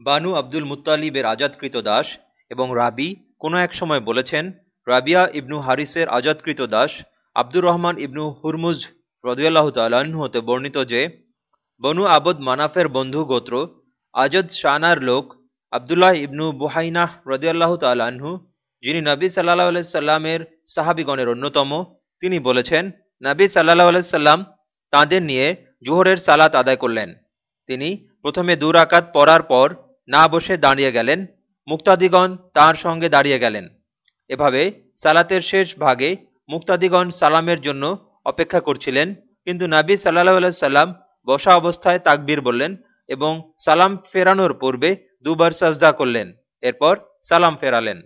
বানু আব্দুল মুত্তালিবের আজাদকৃত দাস এবং রাবি কোনো এক সময় বলেছেন, রাবিয়া ইবনু হারিসের আজাদকৃত দাস আব্দুর রহমান ইবনু হুরমুজ রদিয়াল্লাহ তাল্লাহ্ন হতে বর্ণিত যে, বনু আবদ মানাফের বন্ধু গোত্র আজদ শানার লোক আবদুল্লাহ ইবনু বুহাইনাহ রদিয়াল্লাহ তাল্লাহ্ন যিনি নবী সাল্লাহ আলাইসাল্লামের সাহাবিগণের অন্যতম, তিনি বলেছেন, নবী সাল্লাহ আলাইসাল্লাম তাঁদের নিয়ে জোহরের সালাত আদায় করলেন। তিনি প্রথমে দু রাকাত পড়ার পর না বসে দাঁড়িয়ে গেলেন। মুক্তাদিগণ তার সঙ্গে দাঁড়িয়ে গেলেন। এভাবে সালাতের শেষ ভাগে মুক্তাদিগণ সালামের জন্য অপেক্ষা করছিলেন। কিন্তু নাবি সাল্লাহ সাল্লাম বসা অবস্থায় তাকবীর বললেন এবং সালাম ফেরানোর পূর্বে দুবার সাজদা করলেন। এরপর সালাম ফেরালেন।